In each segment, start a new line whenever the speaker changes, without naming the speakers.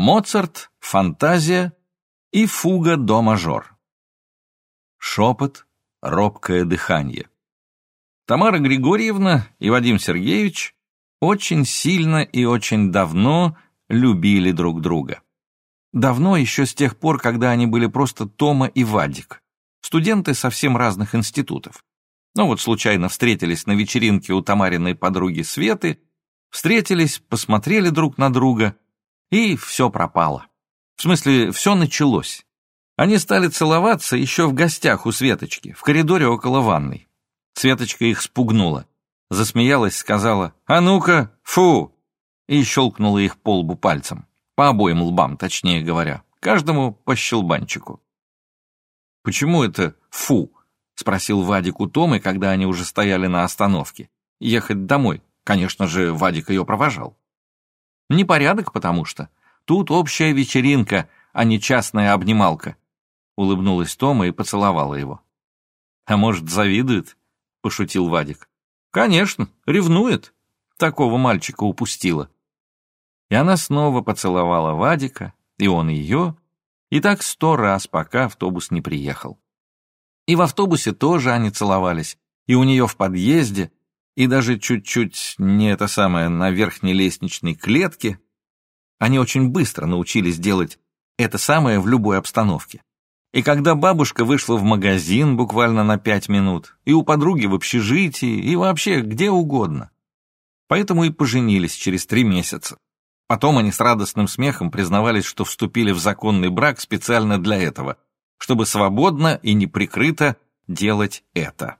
Моцарт, фантазия и фуга до мажор. Шепот, робкое дыхание. Тамара Григорьевна и Вадим Сергеевич очень сильно и очень давно любили друг друга. Давно, еще с тех пор, когда они были просто Тома и Вадик, студенты совсем разных институтов. Но вот случайно встретились на вечеринке у Тамариной подруги Светы, встретились, посмотрели друг на друга, и все пропало. В смысле, все началось. Они стали целоваться еще в гостях у Светочки, в коридоре около ванной. Светочка их спугнула. Засмеялась, сказала «А ну-ка, фу!» и щелкнула их по лбу пальцем. По обоим лбам, точнее говоря. Каждому по щелбанчику. «Почему это «фу»?» — спросил Вадик у Томы, когда они уже стояли на остановке. «Ехать домой. Конечно же, Вадик ее провожал». «Непорядок, потому что. Тут общая вечеринка, а не частная обнималка», — улыбнулась Тома и поцеловала его. «А может, завидует?» — пошутил Вадик. «Конечно, ревнует. Такого мальчика упустила». И она снова поцеловала Вадика, и он ее, и так сто раз, пока автобус не приехал. И в автобусе тоже они целовались, и у нее в подъезде, и даже чуть-чуть не это самое на верхней лестничной клетке. Они очень быстро научились делать это самое в любой обстановке. И когда бабушка вышла в магазин буквально на пять минут, и у подруги в общежитии, и вообще где угодно. Поэтому и поженились через три месяца. Потом они с радостным смехом признавались, что вступили в законный брак специально для этого, чтобы свободно и неприкрыто делать это.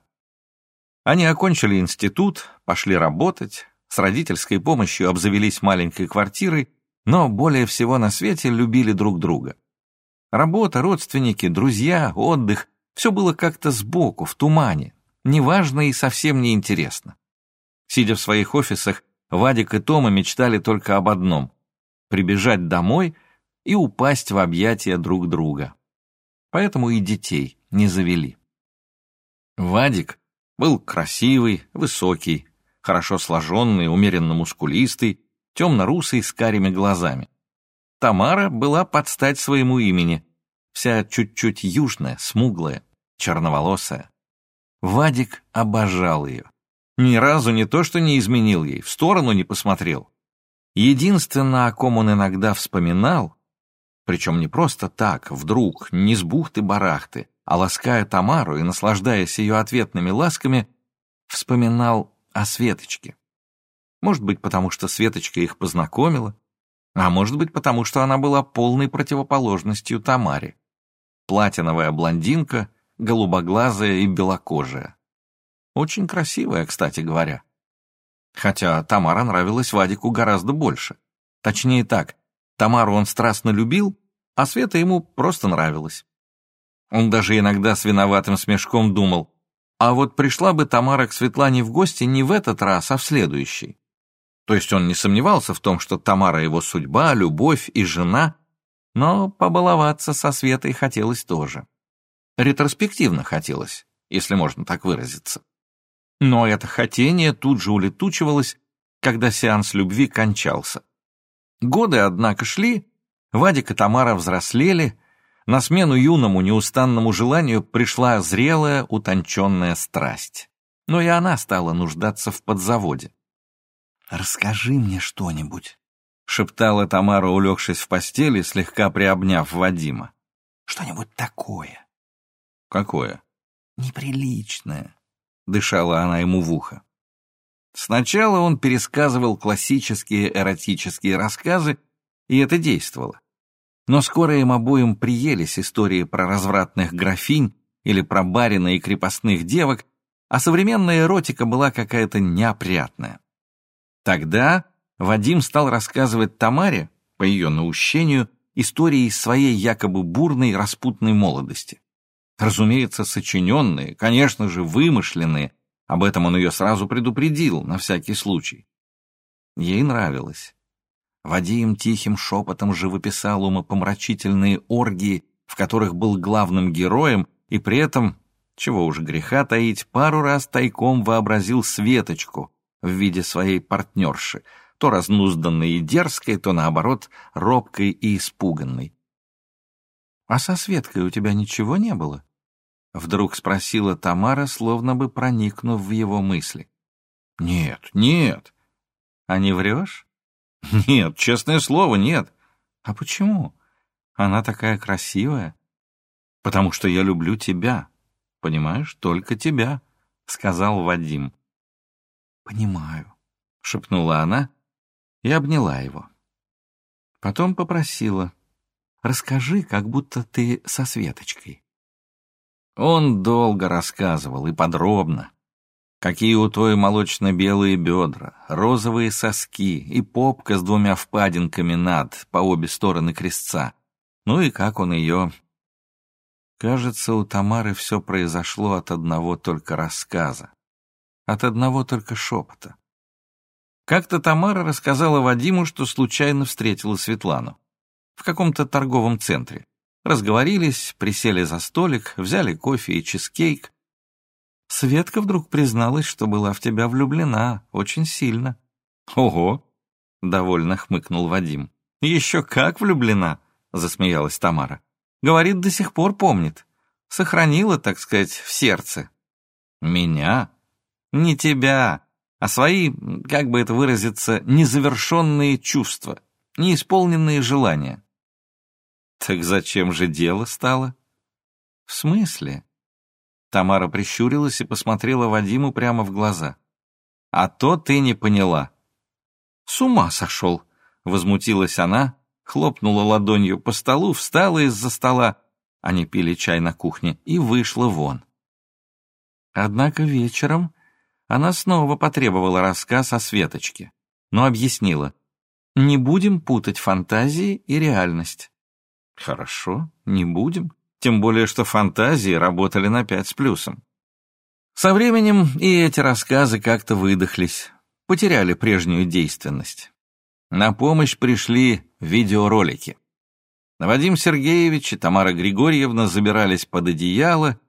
Они окончили институт, пошли работать, с родительской помощью обзавелись маленькой квартирой, но более всего на свете любили друг друга. Работа, родственники, друзья, отдых — все было как-то сбоку, в тумане, неважно и совсем неинтересно. Сидя в своих офисах, Вадик и Тома мечтали только об одном — прибежать домой и упасть в объятия друг друга. Поэтому и детей не завели. Вадик был красивый, высокий, хорошо сложенный, умеренно мускулистый, темно-русый с карими глазами. Тамара была под стать своему имени, вся чуть-чуть южная, смуглая, черноволосая. Вадик обожал ее. Ни разу не то, что не изменил ей, в сторону не посмотрел. Единственное, о ком он иногда вспоминал, причем не просто так, вдруг, не с бухты-барахты, а лаская Тамару и наслаждаясь ее ответными ласками, вспоминал о Светочке. Может быть, потому что Светочка их познакомила, а может быть, потому что она была полной противоположностью Тамаре. Платиновая блондинка, голубоглазая и белокожая. Очень красивая, кстати говоря. Хотя Тамара нравилась Вадику гораздо больше. Точнее так, Тамару он страстно любил, а Света ему просто нравилась. Он даже иногда с виноватым смешком думал, а вот пришла бы Тамара к Светлане в гости не в этот раз, а в следующий. То есть он не сомневался в том, что Тамара его судьба, любовь и жена, но побаловаться со Светой хотелось тоже. Ретроспективно хотелось, если можно так выразиться. Но это хотение тут же улетучивалось, когда сеанс любви кончался. Годы, однако, шли, Вадик и Тамара взрослели, на смену юному неустанному желанию пришла зрелая, утонченная страсть. Но и она стала нуждаться в подзаводе. «Расскажи мне что-нибудь», — шептала Тамара, улегшись в постели, слегка приобняв Вадима. «Что-нибудь такое». «Какое?» «Неприличное», — дышала она ему в ухо. Сначала он пересказывал классические эротические рассказы, и это действовало. Но скоро им обоим приелись истории про развратных графинь или про барина и крепостных девок, а современная эротика была какая-то неопрятная. Тогда Вадим стал рассказывать Тамаре, по ее наущению, истории из своей якобы бурной распутной молодости. Разумеется, сочиненные, конечно же, вымышленные, об этом он ее сразу предупредил, на всякий случай. Ей нравилось. Вадим тихим шепотом живописал умопомрачительные оргии, в которых был главным героем, и при этом, чего уж греха таить, пару раз тайком вообразил Светочку, в виде своей партнерши, то разнузданной и дерзкой, то, наоборот, робкой и испуганной. «А со Светкой у тебя ничего не было?» Вдруг спросила Тамара, словно бы проникнув в его мысли. «Нет, нет». «А не врешь?» «Нет, честное слово, нет». «А почему? Она такая красивая». «Потому что я люблю тебя. Понимаешь, только тебя», — сказал Вадим. «Понимаю», — шепнула она и обняла его. Потом попросила, «Расскажи, как будто ты со Светочкой». Он долго рассказывал и подробно. Какие у той молочно-белые бедра, розовые соски и попка с двумя впадинками над, по обе стороны крестца. Ну и как он ее... Кажется, у Тамары все произошло от одного только рассказа. От одного только шепота. Как-то Тамара рассказала Вадиму, что случайно встретила Светлану. В каком-то торговом центре. Разговорились, присели за столик, взяли кофе и чизкейк. Светка вдруг призналась, что была в тебя влюблена, очень сильно. «Ого!» — довольно хмыкнул Вадим. «Еще как влюблена!» — засмеялась Тамара. «Говорит, до сих пор помнит. Сохранила, так сказать, в сердце». «Меня?» «Не тебя, а свои, как бы это выразиться, незавершенные чувства, неисполненные желания». «Так зачем же дело стало?» «В смысле?» Тамара прищурилась и посмотрела Вадиму прямо в глаза. «А то ты не поняла». «С ума сошел!» — возмутилась она, хлопнула ладонью по столу, встала из-за стола, они пили чай на кухне, и вышла вон. Однако вечером она снова потребовала рассказ о Светочке, но объяснила, не будем путать фантазии и реальность. Хорошо, не будем. Тем более, что фантазии работали на пять с плюсом. Со временем и эти рассказы как-то выдохлись, потеряли прежнюю действенность. На помощь пришли видеоролики. Вадим Сергеевич и Тамара Григорьевна забирались под одеяло,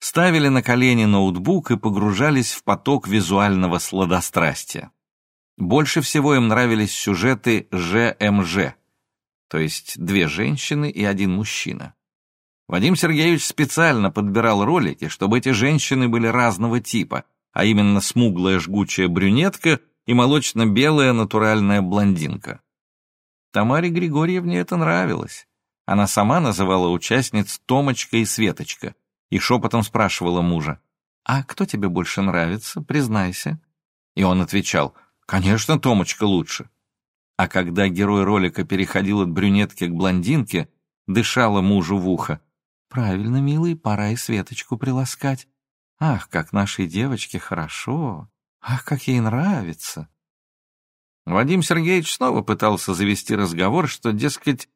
ставили на колени ноутбук и погружались в поток визуального сладострастия. Больше всего им нравились сюжеты ЖМЖ, то есть две женщины и один мужчина. Вадим Сергеевич специально подбирал ролики, чтобы эти женщины были разного типа, а именно смуглая жгучая брюнетка и молочно-белая натуральная блондинка. Тамаре Григорьевне это нравилось. Она сама называла участниц Томочка и Светочка и шепотом спрашивала мужа, «А кто тебе больше нравится, признайся?» И он отвечал, «Конечно, Томочка лучше». А когда герой ролика переходил от брюнетки к блондинке, дышала мужу в ухо, Правильно, милый, пора и Светочку приласкать. Ах, как нашей девочке хорошо! Ах, как ей нравится!» Вадим Сергеевич снова пытался завести разговор, что, дескать,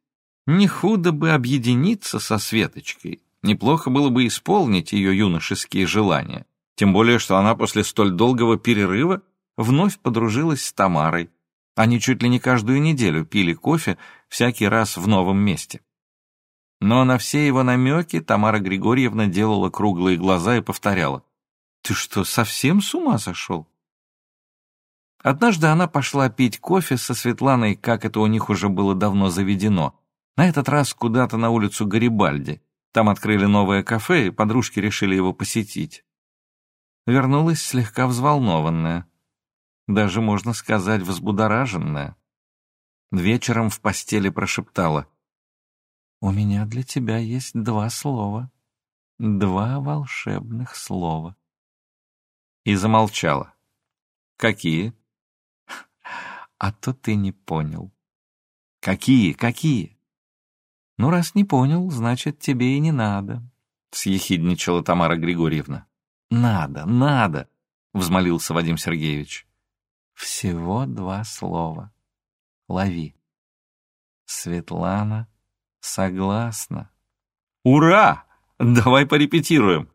не худо бы объединиться со Светочкой, неплохо было бы исполнить ее юношеские желания, тем более, что она после столь долгого перерыва вновь подружилась с Тамарой. Они чуть ли не каждую неделю пили кофе, всякий раз в новом месте. Но на все его намеки Тамара Григорьевна делала круглые глаза и повторяла. «Ты что, совсем с ума сошел?» Однажды она пошла пить кофе со Светланой, как это у них уже было давно заведено. На этот раз куда-то на улицу Гарибальди. Там открыли новое кафе, и подружки решили его посетить. Вернулась слегка взволнованная. Даже, можно сказать, взбудораженная. Вечером в постели прошептала. У меня для тебя есть два слова. Два волшебных слова. И замолчала. Какие? А то ты не понял. Какие, какие? Ну, раз не понял, значит, тебе и не надо, съехидничала Тамара Григорьевна. Надо, надо, взмолился Вадим Сергеевич. Всего два слова. Лови. Светлана Согласна. Ура! Давай порепетируем.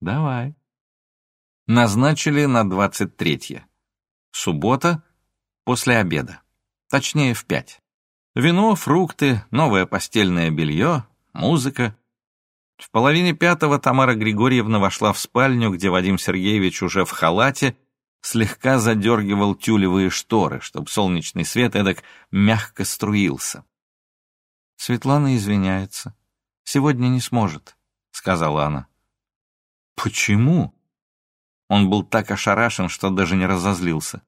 Давай. Назначили на двадцать третье. Суббота, после обеда. Точнее, в пять. Вино, фрукты, новое постельное белье, музыка. В половине пятого Тамара Григорьевна вошла в спальню, где Вадим Сергеевич уже в халате слегка задергивал тюлевые шторы, чтобы солнечный свет эдак мягко струился.
«Светлана извиняется. Сегодня не сможет», — сказала она.
«Почему?» Он был так ошарашен, что даже не разозлился.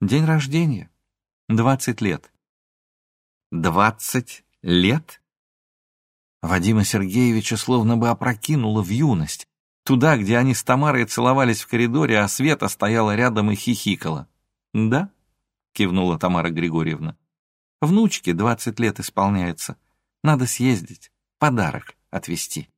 «День рождения. Двадцать лет».
«Двадцать лет?»
Вадима Сергеевича словно бы опрокинуло в юность, туда, где они с Тамарой целовались в коридоре, а Света стояла рядом и хихикала. «Да?» — кивнула Тамара Григорьевна. «Внучке двадцать лет исполняется. Надо съездить, подарок отвезти».